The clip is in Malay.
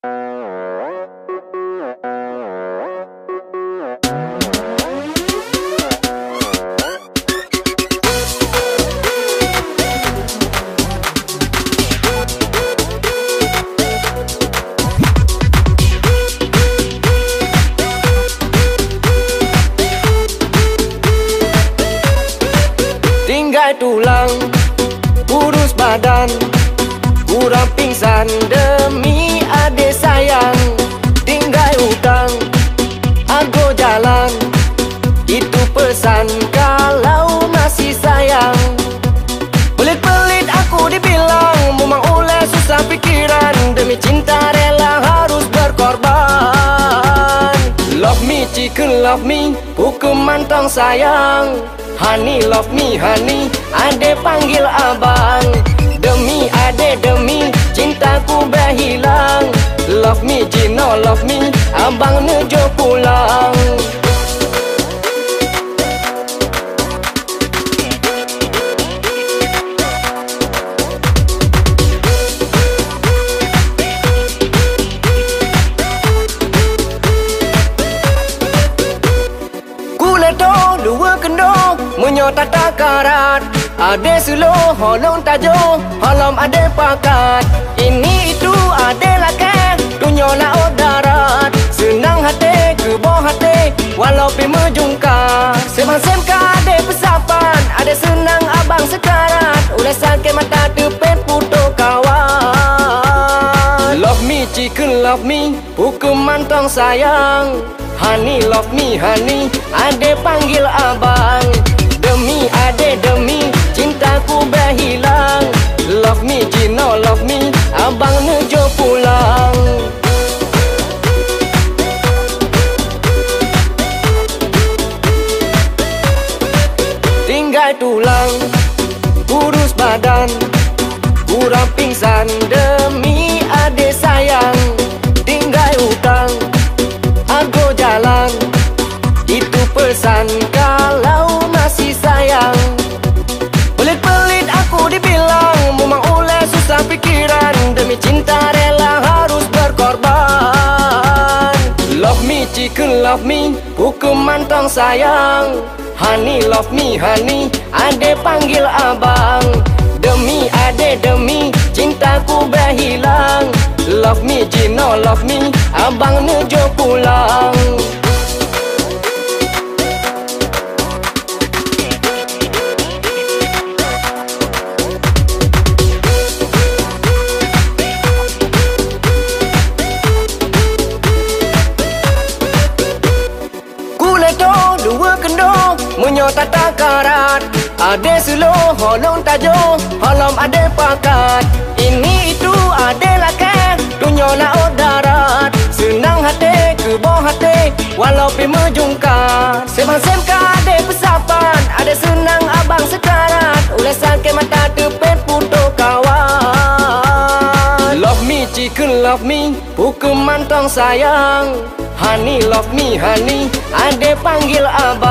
Tinggal tulang Kurus badan Kurang pingsan Chicken love me Hukuman tong sayang. Honey love me honey Ade panggil abang. Demi ade demi Cintaku berhilang. Love me Gino love me Abang nejo kendo Menyota takarat Ade sulu holong tajo Holom ade pakat. Ini itu ade lake Dunyola odarat Senang hati ke bawah hati Walau pi mejungka Semang semka ade pesapan Ade senang abang sekarat. Udah sakit mata tepet putu kawan. Love me chicken love me Hukuman tong sayang. Honey love me honey Ade panggil abang Tinggal tulang Kurus badan Kurang pingsan Demi ade sayang. Tinggal hutang Aku jalan Itu pesan Kalau masih sayang. Pelit-pelit aku dibilang Memang oleh susah pikiran. Demi cinta rela harus berkorban. Love me chicken love me Hukuman tong sayang Honey love me honey. Ade panggil abang. Demi ade demi. Cintaku berhilang. Love me Gino love me. Abang nejo pulang. Dua kendo Menyota takarat Ade sulu holong tajo Holom ade pakat. Ini itu ade lake Dunyola odarat Senang hati ke bawah hati Walau pi mejungka Semang semka ade pesapan Ade senang abang sekarat. Ulah sakit mata tepet putu kawan. Love me chicken love me Hukuman tong sayang. Honey love me honey Ade panggil abang